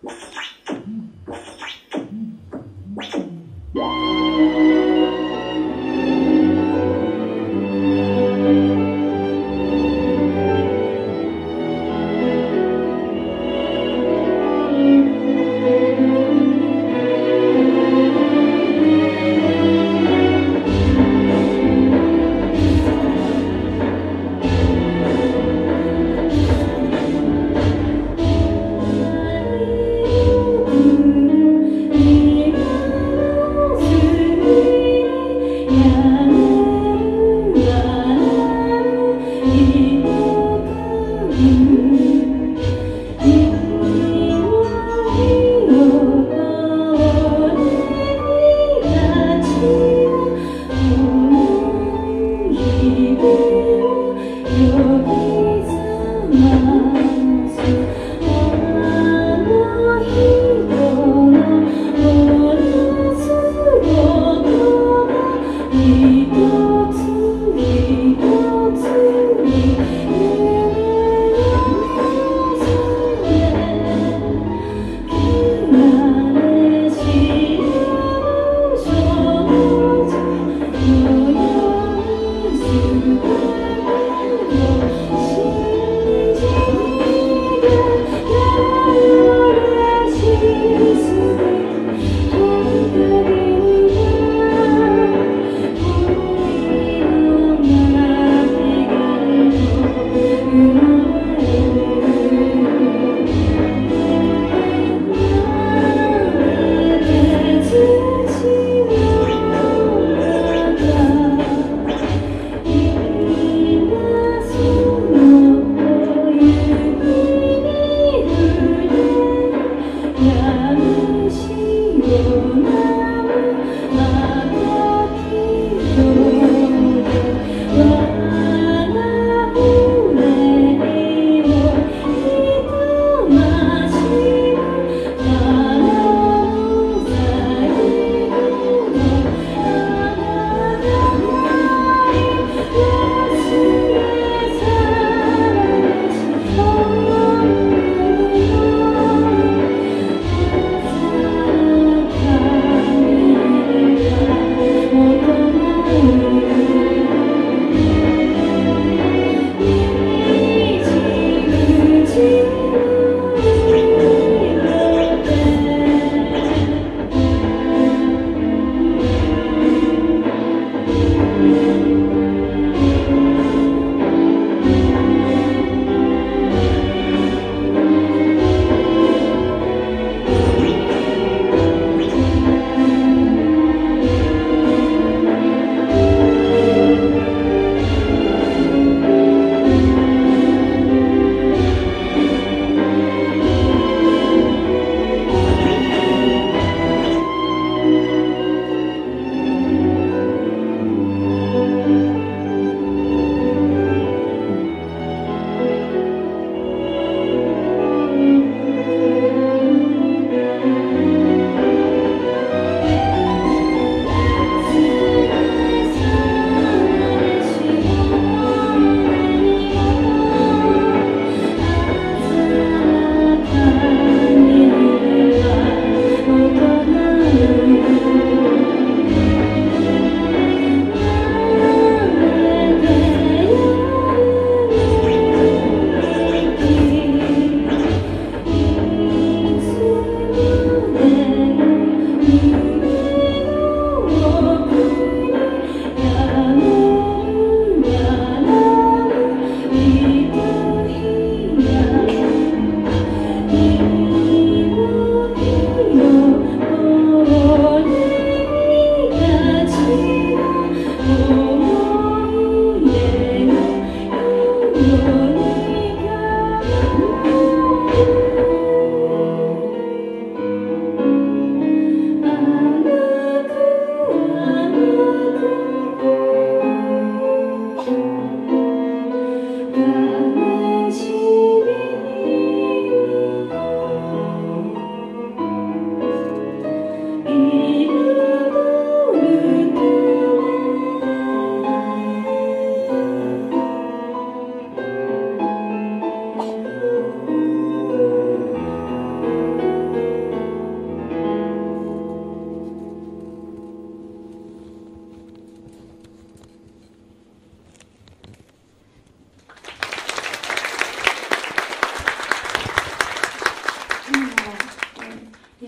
我不管。Yeah.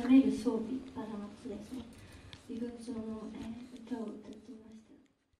「やめる装備バランスですね。リブン上の、えー、歌を歌っています